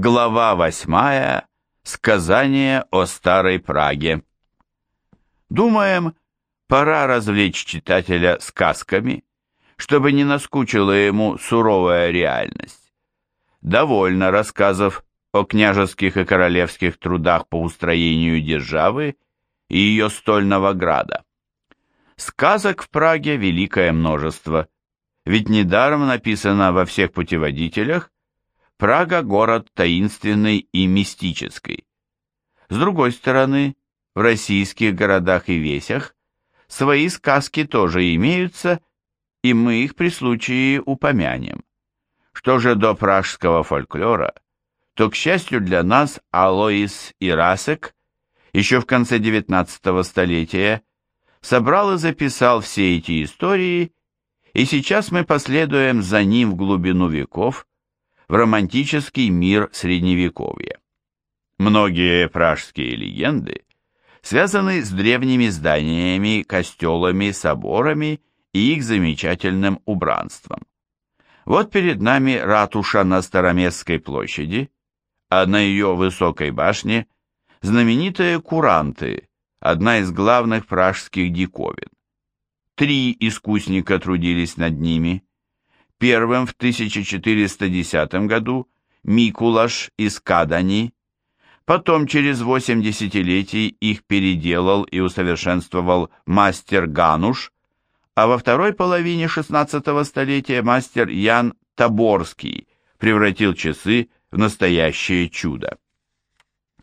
Глава восьмая. Сказание о старой Праге. Думаем, пора развлечь читателя сказками, чтобы не наскучила ему суровая реальность. Довольно рассказов о княжеских и королевских трудах по устроению державы и ее стольного града. Сказок в Праге великое множество, ведь недаром написано во всех путеводителях Прага – город таинственный и мистический. С другой стороны, в российских городах и весях свои сказки тоже имеются, и мы их при случае упомянем. Что же до пражского фольклора, то, к счастью для нас, Алоис Ирасек еще в конце XIX столетия собрал и записал все эти истории, и сейчас мы последуем за ним в глубину веков, в романтический мир Средневековья. Многие пражские легенды связаны с древними зданиями, костелами, соборами и их замечательным убранством. Вот перед нами ратуша на Староместской площади, а на ее высокой башне знаменитые куранты, одна из главных пражских диковин. Три искусника трудились над ними – Первым в 1410 году Микулаш из Кадани, потом через восемь десятилетий их переделал и усовершенствовал мастер Гануш, а во второй половине XVI столетия мастер Ян Таборский превратил часы в настоящее чудо.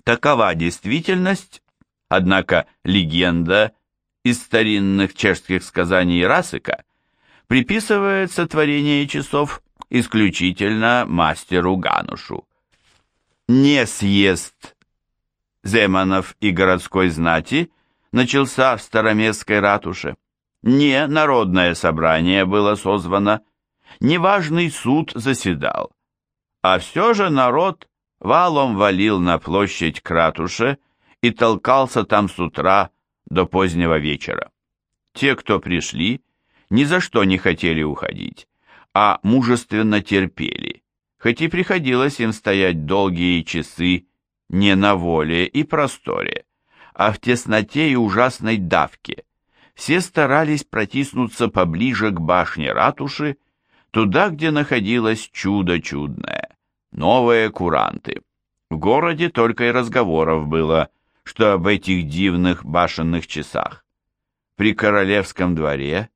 Такова действительность, однако легенда из старинных чешских сказаний Расыка – приписывается творение часов исключительно мастеру Ганушу. Не съезд Земанов и городской знати начался в Староместской ратуше. Не народное собрание было созвано, не важный суд заседал, а все же народ валом валил на площадь к ратуше и толкался там с утра до позднего вечера. Те, кто пришли, ни за что не хотели уходить, а мужественно терпели, хоть и приходилось им стоять долгие часы не на воле и просторе, а в тесноте и ужасной давке. Все старались протиснуться поближе к башне ратуши, туда, где находилось чудо чудное, новые куранты. В городе только и разговоров было, что об этих дивных башенных часах. При королевском дворе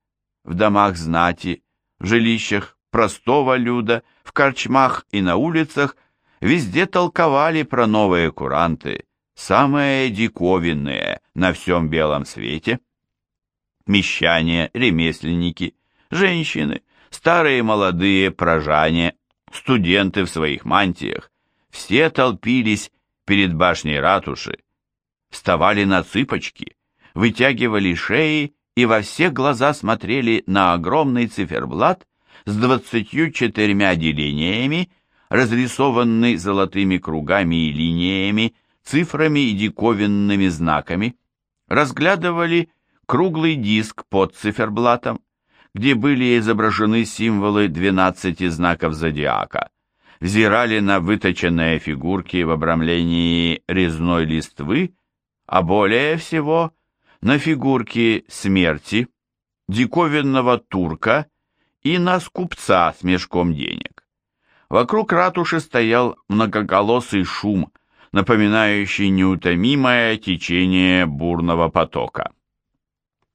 в домах знати, в жилищах простого люда, в корчмах и на улицах везде толковали про новые куранты, самые диковинные на всем белом свете. Мещане, ремесленники, женщины, старые и молодые прожане, студенты в своих мантиях, все толпились перед башней ратуши, вставали на цыпочки, вытягивали шеи и во все глаза смотрели на огромный циферблат с двадцатью четырьмя делениями, разрисованный золотыми кругами и линиями, цифрами и диковинными знаками, разглядывали круглый диск под циферблатом, где были изображены символы двенадцати знаков зодиака, взирали на выточенные фигурки в обрамлении резной листвы, а более всего на фигурки смерти, диковинного турка и на скупца с мешком денег. Вокруг ратуши стоял многоголосый шум, напоминающий неутомимое течение бурного потока.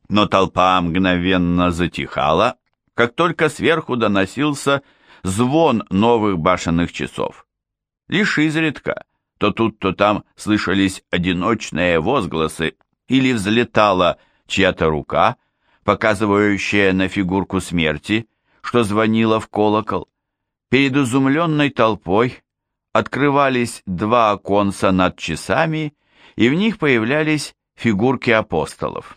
Но толпа мгновенно затихала, как только сверху доносился звон новых башенных часов. Лишь изредка, то тут, то там слышались одиночные возгласы или взлетала чья-то рука, показывающая на фигурку смерти, что звонила в колокол. Перед изумленной толпой открывались два оконца над часами, и в них появлялись фигурки апостолов.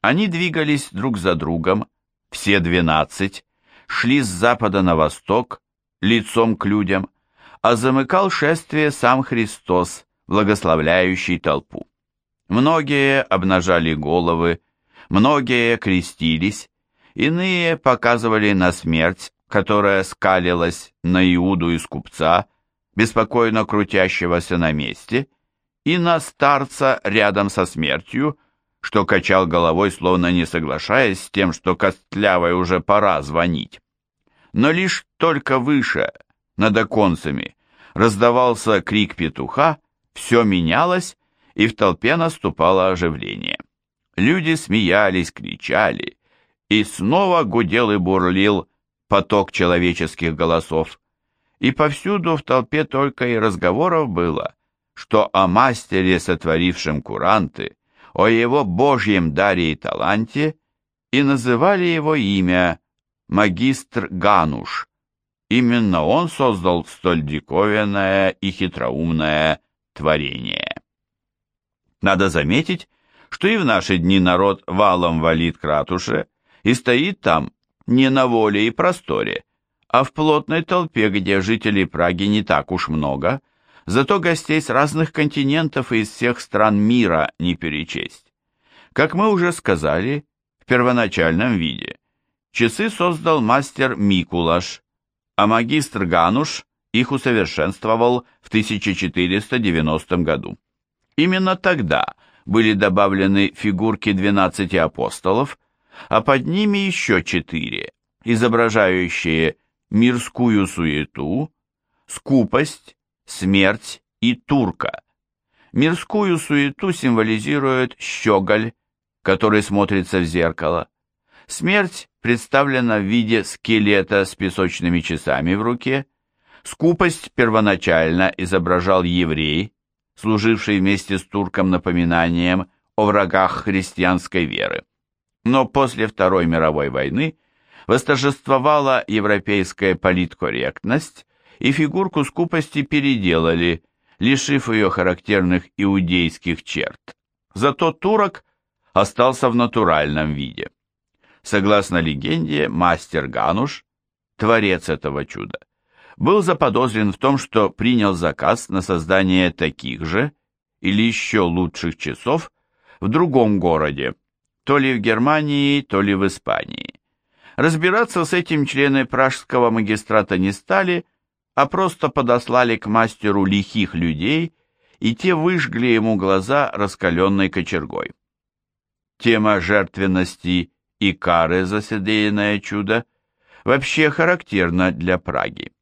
Они двигались друг за другом, все двенадцать, шли с запада на восток, лицом к людям, а замыкал шествие сам Христос, благословляющий толпу. Многие обнажали головы, многие крестились, иные показывали на смерть, которая скалилась на Иуду из купца, беспокойно крутящегося на месте, и на старца рядом со смертью, что качал головой, словно не соглашаясь с тем, что Костлявой уже пора звонить. Но лишь только выше, над оконцами, раздавался крик петуха, все менялось, и в толпе наступало оживление. Люди смеялись, кричали, и снова гудел и бурлил поток человеческих голосов. И повсюду в толпе только и разговоров было, что о мастере, сотворившем куранты, о его божьем даре и таланте, и называли его имя магистр Гануш. Именно он создал столь диковинное и хитроумное творение. Надо заметить, что и в наши дни народ валом валит к ратуше и стоит там не на воле и просторе, а в плотной толпе, где жителей Праги не так уж много, зато гостей с разных континентов и из всех стран мира не перечесть. Как мы уже сказали, в первоначальном виде часы создал мастер Микулаш, а магистр Гануш их усовершенствовал в 1490 году. Именно тогда были добавлены фигурки 12 апостолов, а под ними еще четыре, изображающие мирскую суету, скупость, смерть и турка. Мирскую суету символизирует щеголь, который смотрится в зеркало. Смерть представлена в виде скелета с песочными часами в руке. Скупость первоначально изображал еврей, служивший вместе с турком напоминанием о врагах христианской веры. Но после Второй мировой войны восторжествовала европейская политкорректность, и фигурку скупости переделали, лишив ее характерных иудейских черт. Зато турок остался в натуральном виде. Согласно легенде, мастер Гануш, творец этого чуда, был заподозрен в том, что принял заказ на создание таких же или еще лучших часов в другом городе, то ли в Германии, то ли в Испании. Разбираться с этим члены пражского магистрата не стали, а просто подослали к мастеру лихих людей, и те выжгли ему глаза раскаленной кочергой. Тема жертвенности и кары за содеянное чудо вообще характерна для Праги.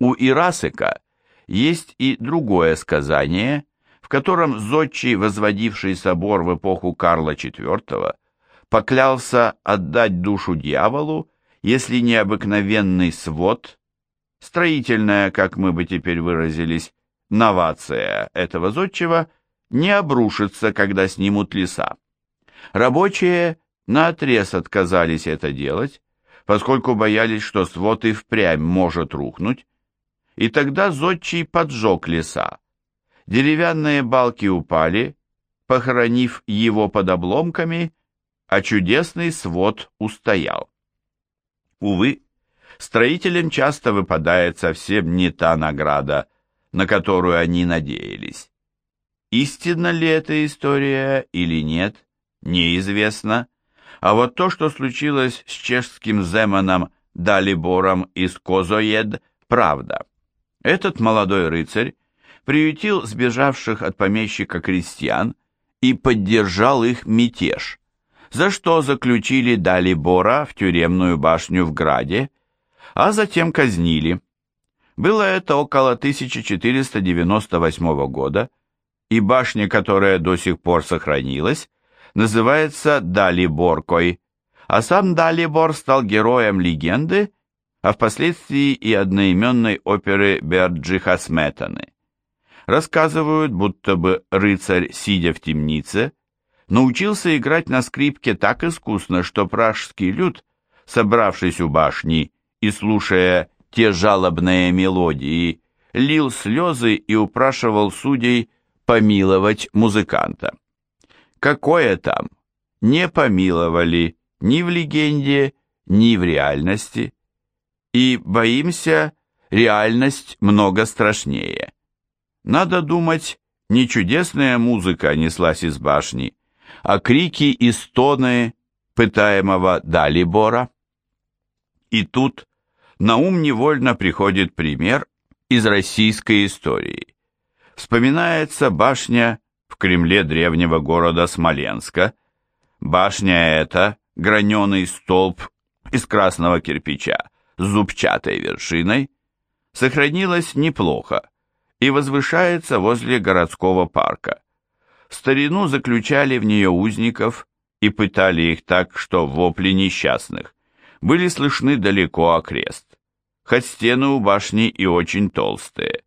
У Ирасыка есть и другое сказание, в котором зодчий, возводивший собор в эпоху Карла IV, поклялся отдать душу дьяволу, если необыкновенный свод, строительная, как мы бы теперь выразились, новация этого зодчего, не обрушится, когда снимут леса. Рабочие наотрез отказались это делать, поскольку боялись, что свод и впрямь может рухнуть, и тогда зодчий поджег леса. Деревянные балки упали, похоронив его под обломками, а чудесный свод устоял. Увы, строителям часто выпадает совсем не та награда, на которую они надеялись. Истинна ли эта история или нет, неизвестно, а вот то, что случилось с чешским земаном Далибором из Козоед, правда. Этот молодой рыцарь приютил сбежавших от помещика крестьян и поддержал их мятеж, за что заключили Далибора в тюремную башню в Граде, а затем казнили. Было это около 1498 года, и башня, которая до сих пор сохранилась, называется Далиборкой, а сам Далибор стал героем легенды а впоследствии и одноименной оперы Берджиха Сметаны. Рассказывают, будто бы рыцарь, сидя в темнице, научился играть на скрипке так искусно, что пражский люд, собравшись у башни и слушая те жалобные мелодии, лил слезы и упрашивал судей помиловать музыканта. Какое там? Не помиловали ни в легенде, ни в реальности и боимся, реальность много страшнее. Надо думать, не чудесная музыка неслась из башни, а крики и стоны пытаемого Далибора. И тут на ум невольно приходит пример из российской истории. Вспоминается башня в Кремле древнего города Смоленска. Башня эта, граненый столб из красного кирпича зубчатой вершиной, сохранилась неплохо и возвышается возле городского парка. В старину заключали в нее узников и пытали их так, что вопли несчастных были слышны далеко окрест. Хоть стены у башни и очень толстые.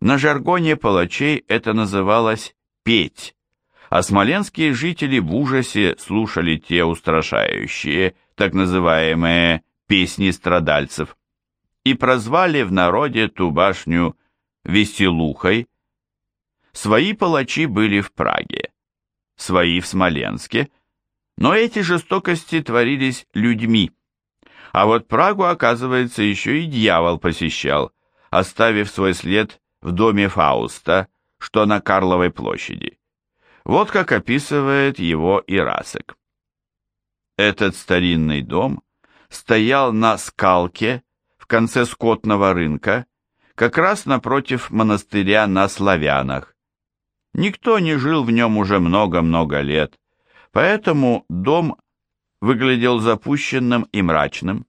На жаргоне палачей это называлось «петь», а смоленские жители в ужасе слушали те устрашающие, так называемые «песни страдальцев», и прозвали в народе ту башню «веселухой». Свои палачи были в Праге, свои в Смоленске, но эти жестокости творились людьми. А вот Прагу, оказывается, еще и дьявол посещал, оставив свой след в доме Фауста, что на Карловой площади. Вот как описывает его Ирасек. Этот старинный дом стоял на скалке в конце скотного рынка, как раз напротив монастыря на Славянах. Никто не жил в нем уже много-много лет, поэтому дом выглядел запущенным и мрачным.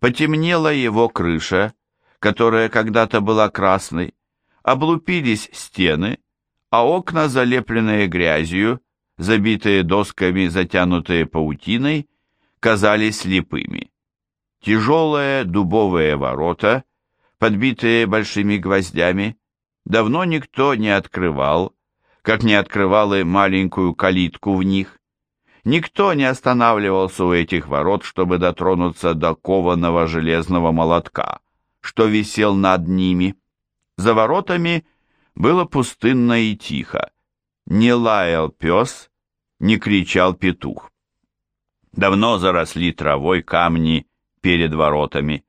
Потемнела его крыша, которая когда-то была красной, облупились стены, а окна, залепленные грязью, забитые досками, затянутые паутиной, казались слепыми. Тяжелые дубовые ворота, подбитые большими гвоздями, давно никто не открывал, как не открывал и маленькую калитку в них. Никто не останавливался у этих ворот, чтобы дотронуться до кованого железного молотка, что висел над ними. За воротами было пустынно и тихо. Не лаял пес, не кричал петух. Давно заросли травой камни перед воротами.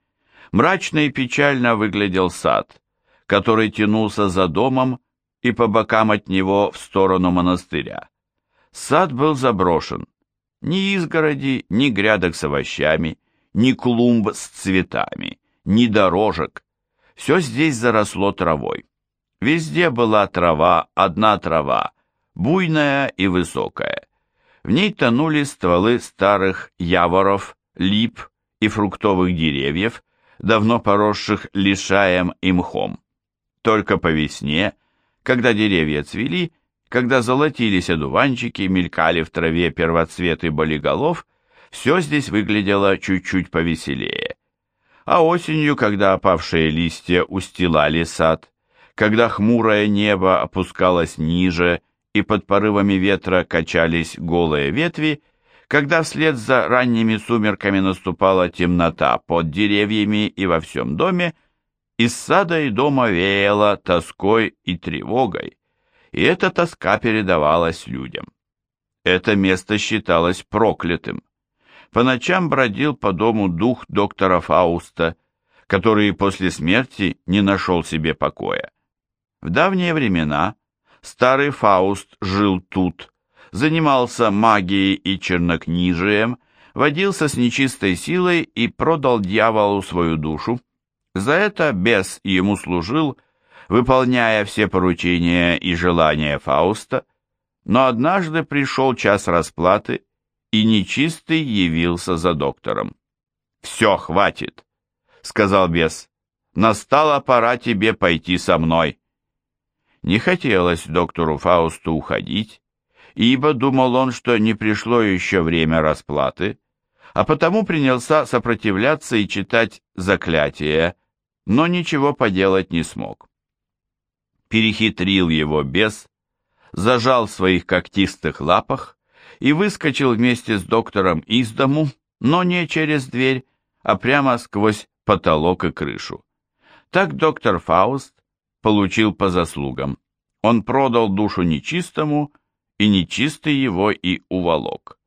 Мрачно и печально выглядел сад, который тянулся за домом и по бокам от него в сторону монастыря. Сад был заброшен. Ни изгороди, ни грядок с овощами, ни клумб с цветами, ни дорожек. Все здесь заросло травой. Везде была трава, одна трава, буйная и высокая. В ней тонули стволы старых яворов, лип и фруктовых деревьев, давно поросших лишаем и мхом. Только по весне, когда деревья цвели, когда золотились одуванчики, мелькали в траве первоцветы болиголов, все здесь выглядело чуть-чуть повеселее. А осенью, когда опавшие листья устилали сад, когда хмурое небо опускалось ниже и под порывами ветра качались голые ветви, когда вслед за ранними сумерками наступала темнота под деревьями и во всем доме, из сада и дома веяло тоской и тревогой, и эта тоска передавалась людям. Это место считалось проклятым. По ночам бродил по дому дух доктора Фауста, который после смерти не нашел себе покоя. В давние времена старый Фауст жил тут, занимался магией и чернокнижием, водился с нечистой силой и продал дьяволу свою душу. За это бес ему служил, выполняя все поручения и желания Фауста, но однажды пришел час расплаты, и нечистый явился за доктором. «Все, хватит», — сказал бес, — «настала пора тебе пойти со мной». Не хотелось доктору Фаусту уходить, ибо думал он, что не пришло еще время расплаты, а потому принялся сопротивляться и читать заклятия, но ничего поделать не смог. Перехитрил его бес, зажал в своих когтистых лапах и выскочил вместе с доктором из дому, но не через дверь, а прямо сквозь потолок и крышу. Так доктор Фауст получил по заслугам. Он продал душу нечистому, и нечистый его и уволок.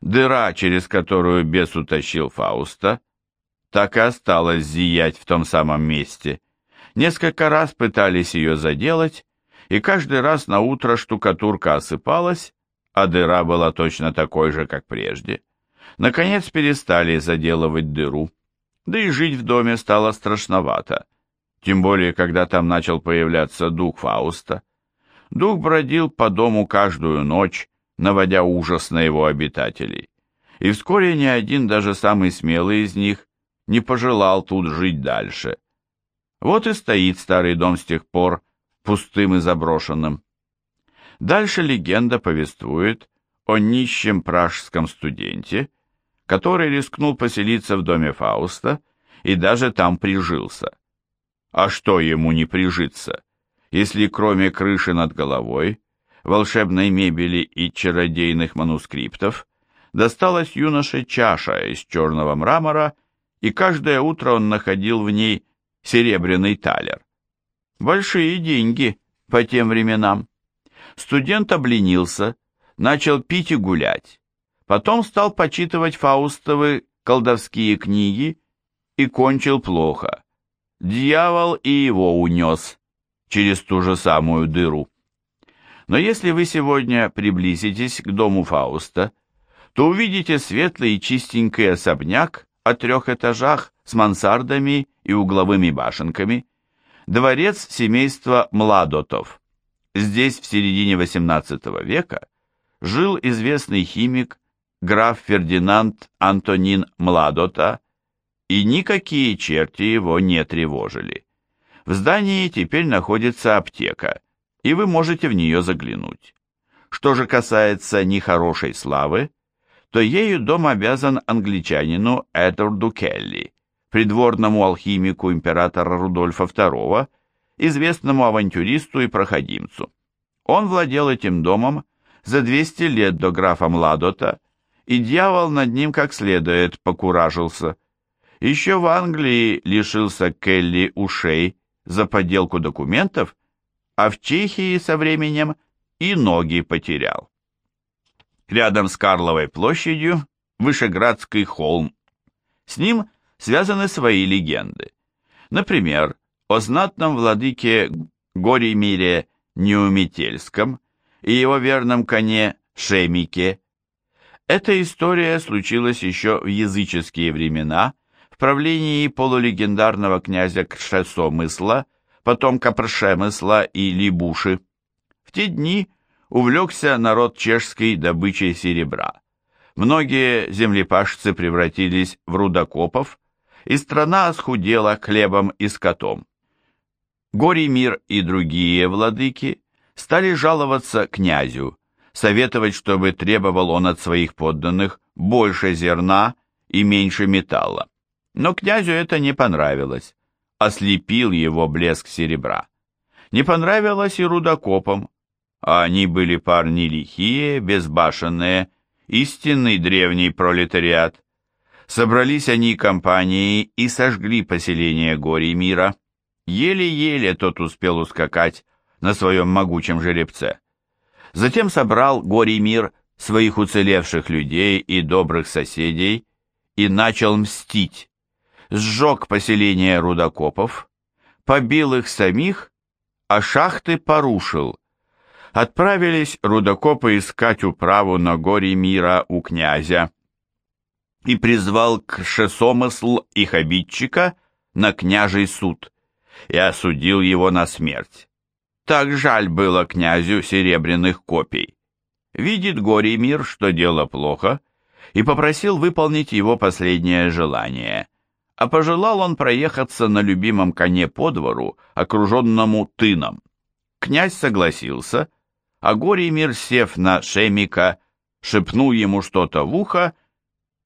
Дыра, через которую бес утащил Фауста, так и осталась зиять в том самом месте. Несколько раз пытались ее заделать, и каждый раз на утро штукатурка осыпалась, а дыра была точно такой же, как прежде. Наконец перестали заделывать дыру, да и жить в доме стало страшновато. Тем более, когда там начал появляться дух Фауста. Дух бродил по дому каждую ночь, наводя ужас на его обитателей. И вскоре ни один, даже самый смелый из них, не пожелал тут жить дальше. Вот и стоит старый дом с тех пор, пустым и заброшенным. Дальше легенда повествует о нищем пражском студенте, который рискнул поселиться в доме Фауста и даже там прижился. А что ему не прижиться, если кроме крыши над головой, волшебной мебели и чародейных манускриптов, досталась юноше чаша из черного мрамора, и каждое утро он находил в ней серебряный талер. Большие деньги по тем временам. Студент обленился, начал пить и гулять. Потом стал почитывать Фаустовы колдовские книги и кончил плохо. Дьявол и его унес через ту же самую дыру. Но если вы сегодня приблизитесь к дому Фауста, то увидите светлый и чистенький особняк о трех этажах с мансардами и угловыми башенками, дворец семейства Младотов. Здесь в середине XVIII века жил известный химик граф Фердинанд Антонин Младота, и никакие черти его не тревожили. В здании теперь находится аптека, и вы можете в нее заглянуть. Что же касается нехорошей славы, то ею дом обязан англичанину Эдварду Келли, придворному алхимику императора Рудольфа II, известному авантюристу и проходимцу. Он владел этим домом за 200 лет до графа Младота, и дьявол над ним как следует покуражился. Еще в Англии лишился Келли ушей за подделку документов, а в Чехии со временем и ноги потерял. Рядом с Карловой площадью Вышеградский холм. С ним связаны свои легенды. Например, о знатном владыке Горемире Неуметельском и его верном коне Шемике. Эта история случилась еще в языческие времена, правлении полулегендарного князя Кшесомысла, потомка Пршемысла и Либуши. В те дни увлекся народ чешской добычей серебра. Многие землепашцы превратились в рудокопов, и страна осхудела хлебом и скотом. Горимир и другие владыки стали жаловаться князю, советовать, чтобы требовал он от своих подданных больше зерна и меньше металла. Но князю это не понравилось, ослепил его блеск серебра. Не понравилось и рудокопам, а они были парни лихие, безбашенные, истинный древний пролетариат. Собрались они компанией и сожгли поселение Гори мира. Еле-еле тот успел ускакать на своем могучем жеребце. Затем собрал Гори мир своих уцелевших людей и добрых соседей и начал мстить. Сжег поселение рудокопов, побил их самих, а шахты порушил – отправились рудокопы искать управу на горе мира у князя и призвал к шесомысл их обидчика на княжий суд и осудил его на смерть. Так жаль было князю серебряных копий. Видит горе мир, что дело плохо, и попросил выполнить его последнее желание, а пожелал он проехаться на любимом коне по двору, окруженному тыном. Князь согласился, а Горимир, сев на Шемика, шепнул ему что-то в ухо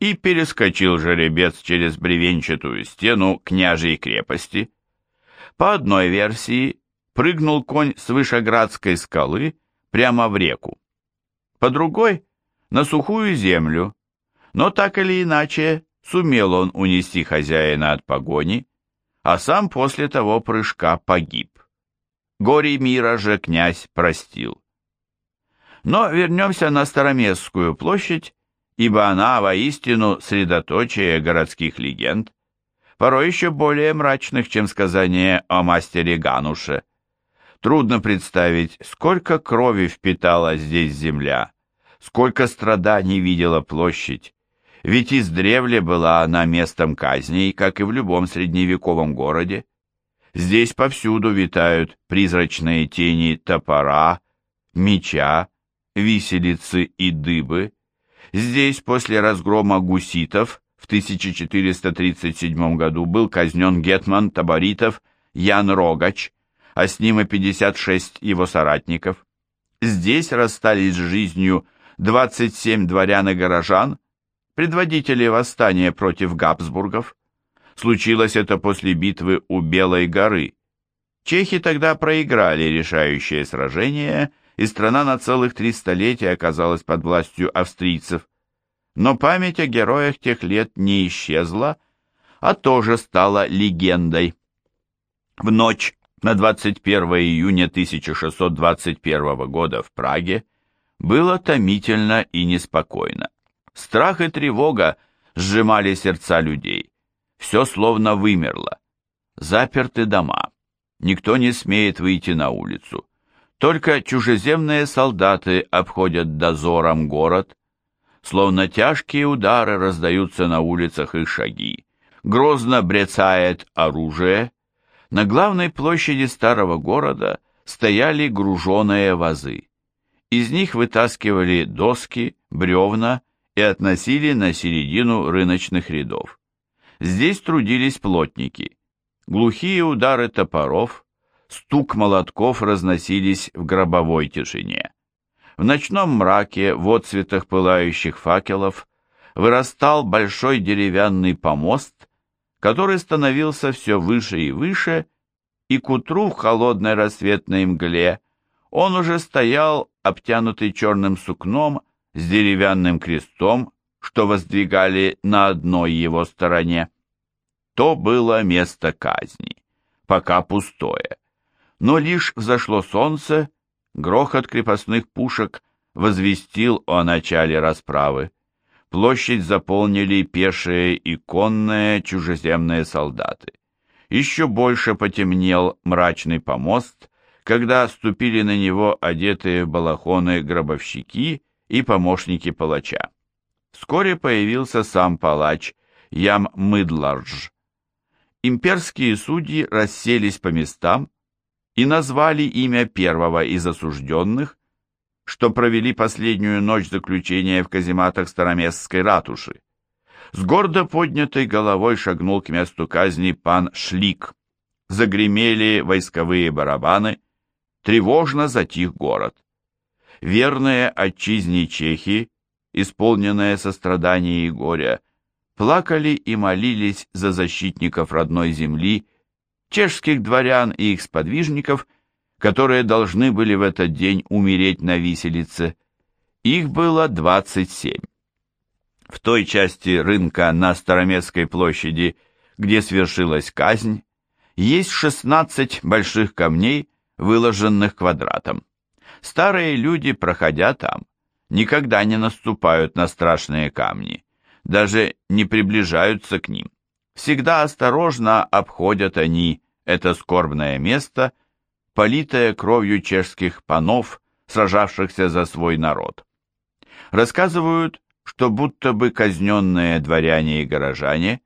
и перескочил жеребец через бревенчатую стену княжей крепости. По одной версии, прыгнул конь с Вышеградской скалы прямо в реку. По другой — на сухую землю, но так или иначе сумел он унести хозяина от погони, а сам после того прыжка погиб. Горе мира же князь простил. Но вернемся на Староместскую площадь, ибо она воистину средоточие городских легенд, порой еще более мрачных, чем сказание о мастере Гануше. Трудно представить, сколько крови впитала здесь земля, сколько страданий видела площадь, ведь издревле была она местом казней, как и в любом средневековом городе. Здесь повсюду витают призрачные тени топора, меча, виселицы и дыбы. Здесь после разгрома гуситов в 1437 году был казнен гетман таборитов Ян Рогач, а с ним и 56 его соратников. Здесь расстались с жизнью 27 дворян и горожан, предводители восстания против Габсбургов. Случилось это после битвы у Белой горы. Чехи тогда проиграли решающее сражение, и страна на целых три столетия оказалась под властью австрийцев. Но память о героях тех лет не исчезла, а тоже стала легендой. В ночь на 21 июня 1621 года в Праге было томительно и неспокойно. Страх и тревога сжимали сердца людей. Все словно вымерло. Заперты дома. Никто не смеет выйти на улицу. Только чужеземные солдаты обходят дозором город. Словно тяжкие удары раздаются на улицах их шаги. Грозно брецает оружие. На главной площади старого города стояли груженые вазы. Из них вытаскивали доски, бревна и относили на середину рыночных рядов. Здесь трудились плотники. Глухие удары топоров, стук молотков разносились в гробовой тишине. В ночном мраке, в отцветах пылающих факелов, вырастал большой деревянный помост, который становился все выше и выше, и к утру в холодной рассветной мгле он уже стоял, обтянутый черным сукном, с деревянным крестом, что воздвигали на одной его стороне. То было место казни, пока пустое. Но лишь взошло солнце, грохот крепостных пушек возвестил о начале расправы. Площадь заполнили пешие и конные чужеземные солдаты. Еще больше потемнел мрачный помост, когда ступили на него одетые балахоны гробовщики и помощники палача. Вскоре появился сам палач Ям Мыдлардж. Имперские судьи расселись по местам и назвали имя первого из осужденных, что провели последнюю ночь заключения в казематах Староместской ратуши. С гордо поднятой головой шагнул к месту казни пан Шлик. Загремели войсковые барабаны, тревожно затих город верные отчизне чехи, исполненные сострадания и горя, плакали и молились за защитников родной земли, чешских дворян и их сподвижников, которые должны были в этот день умереть на виселице. Их было 27. В той части рынка на Староместской площади, где свершилась казнь, есть 16 больших камней, выложенных квадратом. Старые люди, проходя там, никогда не наступают на страшные камни, даже не приближаются к ним. Всегда осторожно обходят они это скорбное место, политое кровью чешских панов, сражавшихся за свой народ. Рассказывают, что будто бы казненные дворяне и горожане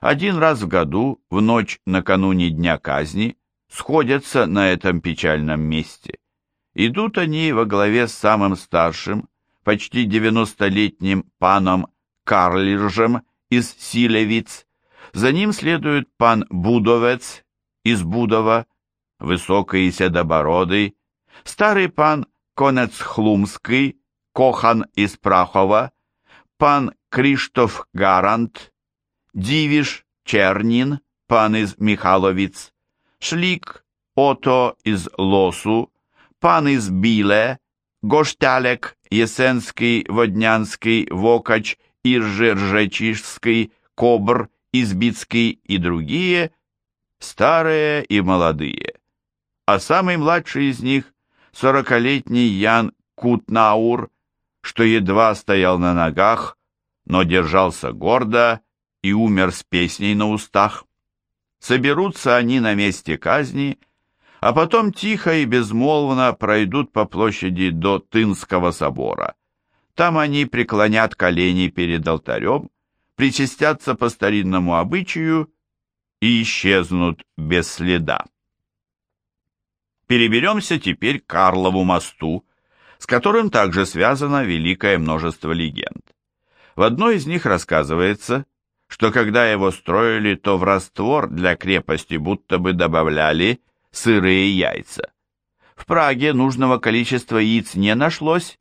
один раз в году, в ночь накануне дня казни, сходятся на этом печальном месте. Идут они во главе с самым старшим, почти девяностолетним паном Карлиржем из Силевиц. За ним следует пан Будовец из Будова, высокий и седобородый, старый пан Конец Хлумский, Кохан из Прахова, пан Криштоф Гарант, Дивиш Чернин, пан из Михаловиц, Шлик Ото из Лосу, пан из Біле, Гошталек, Єсенський, Воднянский, Вокач, Иржи-Ржечишский, Кобр, Избицкий и другие, старые и молодые. А самый младший из них — сорокалетний Ян Кутнаур, что едва стоял на ногах, но держался гордо и умер с песней на устах. Соберутся они на месте казни — а потом тихо и безмолвно пройдут по площади до Тынского собора. Там они преклонят колени перед алтарем, причастятся по старинному обычаю и исчезнут без следа. Переберемся теперь к Карлову мосту, с которым также связано великое множество легенд. В одной из них рассказывается, что когда его строили, то в раствор для крепости будто бы добавляли сырые яйца. В Праге нужного количества яиц не нашлось,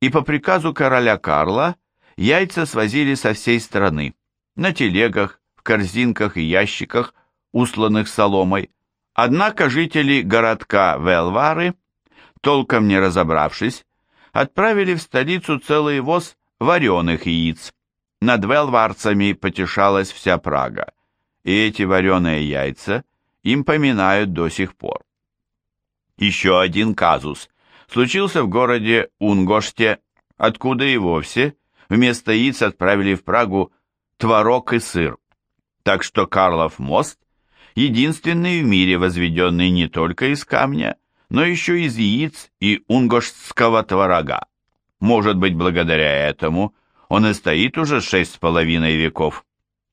и по приказу короля Карла яйца свозили со всей страны, на телегах, в корзинках и ящиках, усланных соломой. Однако жители городка Велвары, толком не разобравшись, отправили в столицу целый воз вареных яиц. Над велварцами потешалась вся Прага, и эти вареные яйца им поминают до сих пор. Еще один казус случился в городе Унгоште, откуда и вовсе вместо яиц отправили в Прагу творог и сыр. Так что Карлов мост – единственный в мире возведенный не только из камня, но еще из яиц и унгошского творога. Может быть, благодаря этому он и стоит уже шесть с половиной веков.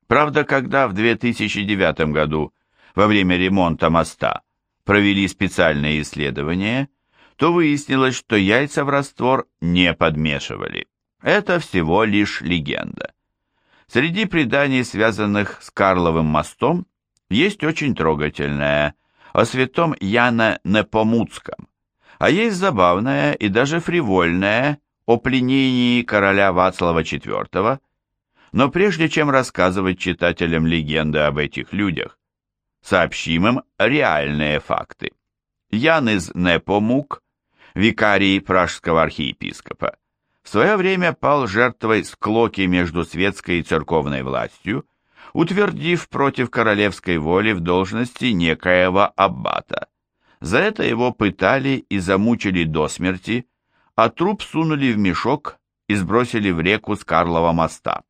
Правда, когда в 2009 году, во время ремонта моста, провели специальные исследования, то выяснилось, что яйца в раствор не подмешивали. Это всего лишь легенда. Среди преданий, связанных с Карловым мостом, есть очень трогательное о святом Яна Непомуцком, а есть забавное и даже фривольное о пленении короля Вацлава IV, но прежде чем рассказывать читателям легенды об этих людях, сообщим им реальные факты. Ян из Непомук, викарий пражского архиепископа, в свое время пал жертвой склоки между светской и церковной властью, утвердив против королевской воли в должности некоего аббата. За это его пытали и замучили до смерти, а труп сунули в мешок и сбросили в реку с Карлова моста.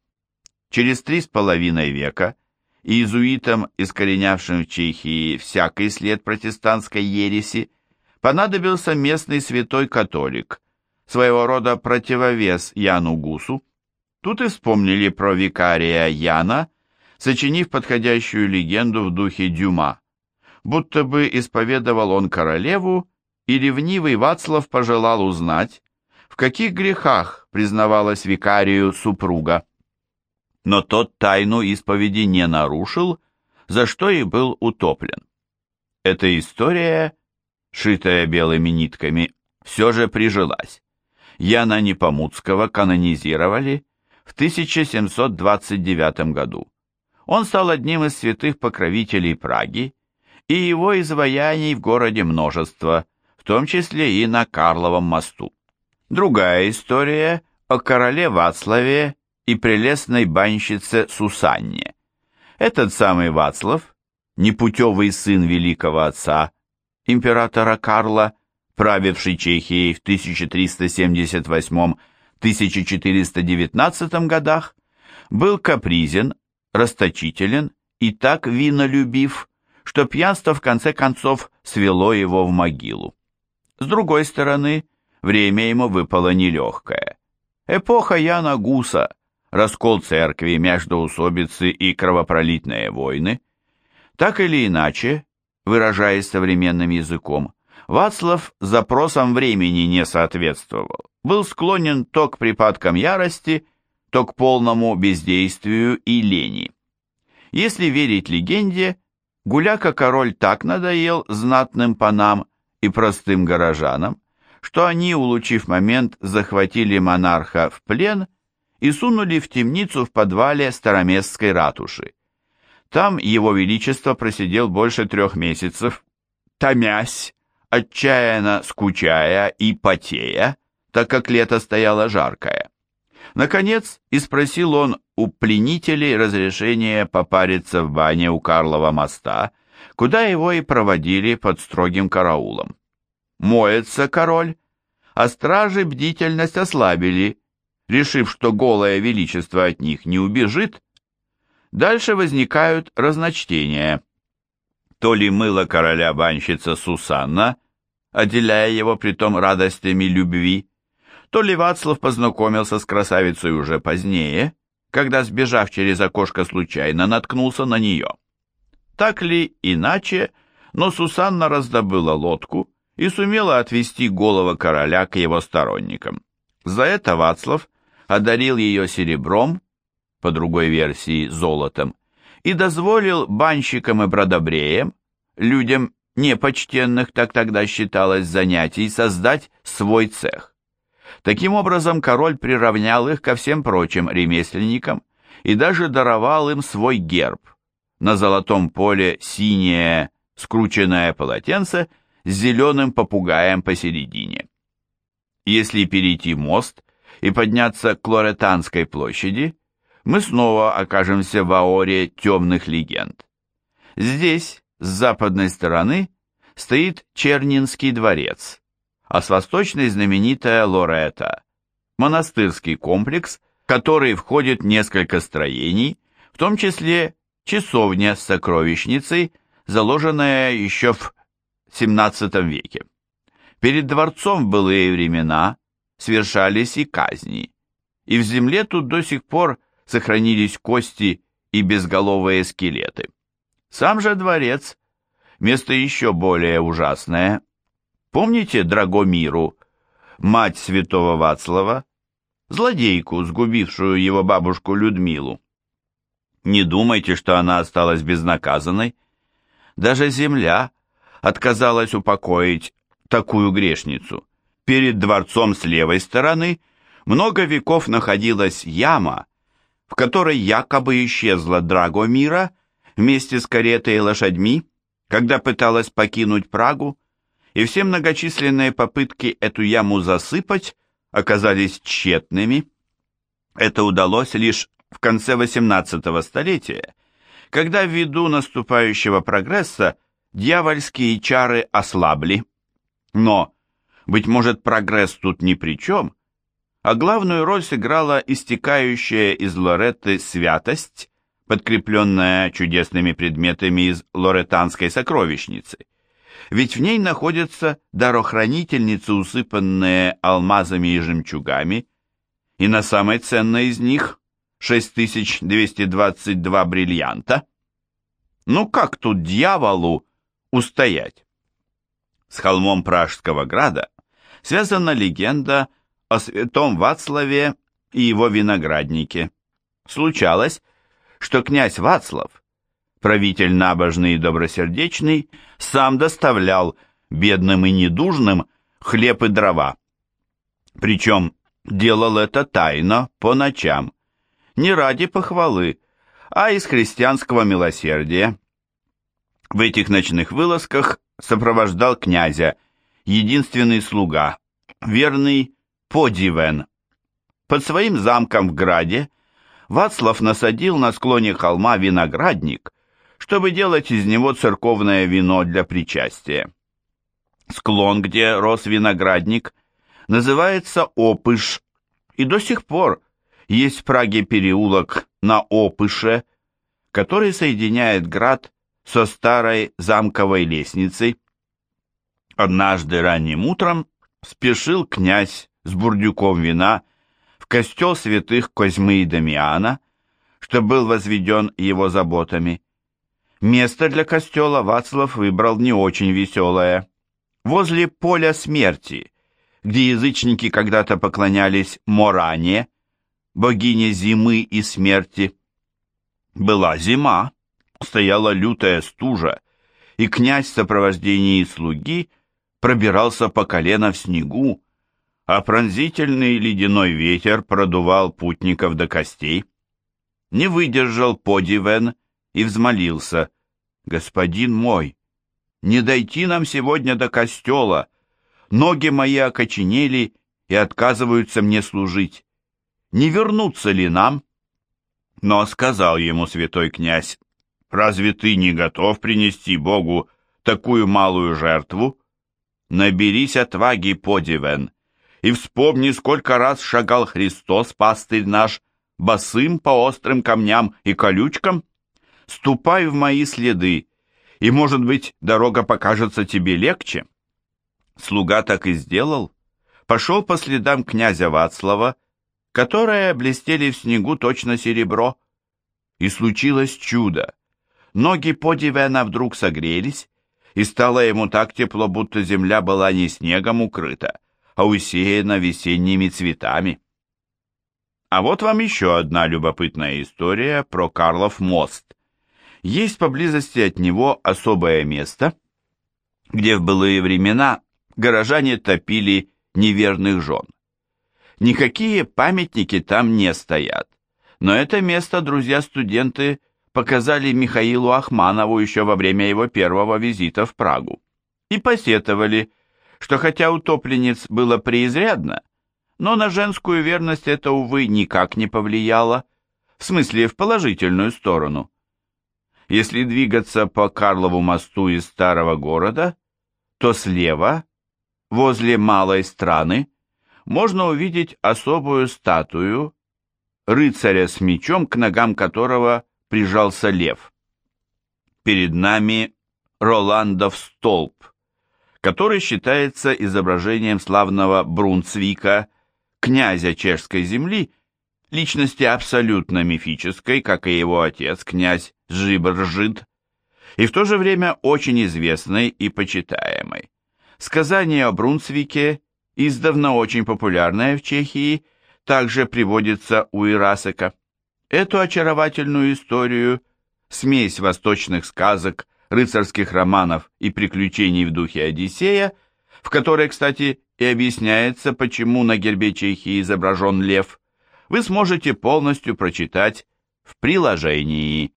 Через три с половиной века иезуитам, искоренявшим в Чехии всякий след протестантской ереси, понадобился местный святой католик, своего рода противовес Яну Гусу. Тут и вспомнили про викария Яна, сочинив подходящую легенду в духе Дюма, будто бы исповедовал он королеву, и ревнивый Вацлав пожелал узнать, в каких грехах признавалась викарию супруга но тот тайну исповеди не нарушил, за что и был утоплен. Эта история, шитая белыми нитками, все же прижилась. Яна Непомуцкого канонизировали в 1729 году. Он стал одним из святых покровителей Праги, и его изваяний в городе множество, в том числе и на Карловом мосту. Другая история о короле Вацлаве и прелестной банщице Сусанне. Этот самый Вацлав, непутевый сын великого отца, императора Карла, правивший Чехией в 1378-1419 годах, был капризен, расточителен и так винолюбив, что пьянство в конце концов свело его в могилу. С другой стороны, время ему выпало нелегкое. Эпоха Яна Гуса, раскол церкви, междоусобицы и кровопролитные войны. Так или иначе, выражаясь современным языком, Вацлав запросам времени не соответствовал, был склонен то к припадкам ярости, то к полному бездействию и лени. Если верить легенде, Гуляка-король так надоел знатным панам и простым горожанам, что они, улучив момент, захватили монарха в плен – и сунули в темницу в подвале Староместской ратуши. Там его величество просидел больше трех месяцев, томясь, отчаянно скучая и потея, так как лето стояло жаркое. Наконец, и спросил он у пленителей разрешения попариться в бане у Карлова моста, куда его и проводили под строгим караулом. Моется король, а стражи бдительность ослабили, решив, что голое величество от них не убежит, дальше возникают разночтения. То ли мыло короля банщица Сусанна, отделяя его притом радостями любви, то ли Вацлав познакомился с красавицей уже позднее, когда, сбежав через окошко случайно, наткнулся на нее. Так ли иначе, но Сусанна раздобыла лодку и сумела отвести голого короля к его сторонникам. За это Вацлав одарил ее серебром, по другой версии золотом, и дозволил банщикам и бродобреям, людям непочтенных, так тогда считалось занятий, создать свой цех. Таким образом, король приравнял их ко всем прочим ремесленникам и даже даровал им свой герб. На золотом поле синее скрученное полотенце с зеленым попугаем посередине. Если перейти мост и подняться к Лоретанской площади, мы снова окажемся в аоре темных легенд. Здесь, с западной стороны, стоит Чернинский дворец, а с восточной знаменитая Лорета, монастырский комплекс, в который входит несколько строений, в том числе часовня с сокровищницей, заложенная еще в XVII веке. Перед дворцом в былые времена совершались и казни, и в земле тут до сих пор сохранились кости и безголовые скелеты. Сам же дворец – место еще более ужасное. Помните Драгомиру, мать святого Вацлава, злодейку, сгубившую его бабушку Людмилу? Не думайте, что она осталась безнаказанной. Даже земля отказалась упокоить такую грешницу. Перед дворцом с левой стороны много веков находилась яма, в которой якобы исчезла Драгомира вместе с каретой и лошадьми, когда пыталась покинуть Прагу, и все многочисленные попытки эту яму засыпать оказались тщетными. Это удалось лишь в конце XVIII столетия, когда ввиду наступающего прогресса дьявольские чары ослабли. Но, быть может, прогресс тут ни при чем, а главную роль сыграла истекающая из Лоретты святость, подкрепленная чудесными предметами из лоретанской сокровищницы. Ведь в ней находятся дарохранительницы, усыпанные алмазами и жемчугами, и на самой ценной из них 6222 бриллианта. Ну как тут дьяволу устоять? С холмом Пражского града связана легенда о святом Вацлаве и его винограднике. Случалось, что князь Вацлав, правитель набожный и добросердечный, сам доставлял бедным и недужным хлеб и дрова. Причем делал это тайно, по ночам, не ради похвалы, а из христианского милосердия. В этих ночных вылазках сопровождал князя, единственный слуга, верный Подивен. Под своим замком в Граде Вацлав насадил на склоне холма виноградник, чтобы делать из него церковное вино для причастия. Склон, где рос виноградник, называется Опыш, и до сих пор есть в Праге переулок на Опыше, который соединяет град со старой замковой лестницей. Однажды ранним утром спешил князь с бурдюком вина в костел святых Козьмы и Дамиана, что был возведен его заботами. Место для костела Вацлав выбрал не очень веселое. Возле поля смерти, где язычники когда-то поклонялись Моране, богине зимы и смерти. Была зима, стояла лютая стужа, и князь в сопровождении слуги пробирался по колено в снегу, а пронзительный ледяной ветер продувал путников до костей. Не выдержал Подивен и взмолился. «Господин мой, не дойти нам сегодня до костела. Ноги мои окоченели и отказываются мне служить. Не вернуться ли нам?» Но сказал ему святой князь, Разве ты не готов принести Богу такую малую жертву? Наберись отваги, Подивен, и вспомни, сколько раз шагал Христос, пастырь наш, босым по острым камням и колючкам. Ступай в мои следы, и, может быть, дорога покажется тебе легче. Слуга так и сделал. Пошел по следам князя Вацлава, которые блестели в снегу точно серебро. И случилось чудо. ноги Подивена вдруг согрелись, и стало ему так тепло, будто земля была не снегом укрыта, а усеяна весенними цветами. А вот вам еще одна любопытная история про Карлов мост. Есть поблизости от него особое место, где в былые времена горожане топили неверных жен. Никакие памятники там не стоят, но это место друзья-студенты показали Михаилу Ахманову еще во время его первого визита в Прагу и посетовали, что хотя утопленниц было преизрядно, но на женскую верность это, увы, никак не повлияло, в смысле в положительную сторону. Если двигаться по Карлову мосту из старого города, то слева, возле малой страны, можно увидеть особую статую рыцаря с мечом, к ногам которого прижался лев. Перед нами Роландов столб, который считается изображением славного Брунцвика, князя чешской земли, личности абсолютно мифической, как и его отец, князь Жибржид, и в то же время очень известной и почитаемой. Сказание о Брунцвике, издавна очень популярное в Чехии, также приводится у Ирасека. Эту очаровательную историю, смесь восточных сказок, рыцарских романов и приключений в духе Одиссея, в которой, кстати, и объясняется, почему на гербе Чехии изображен лев, вы сможете полностью прочитать в приложении.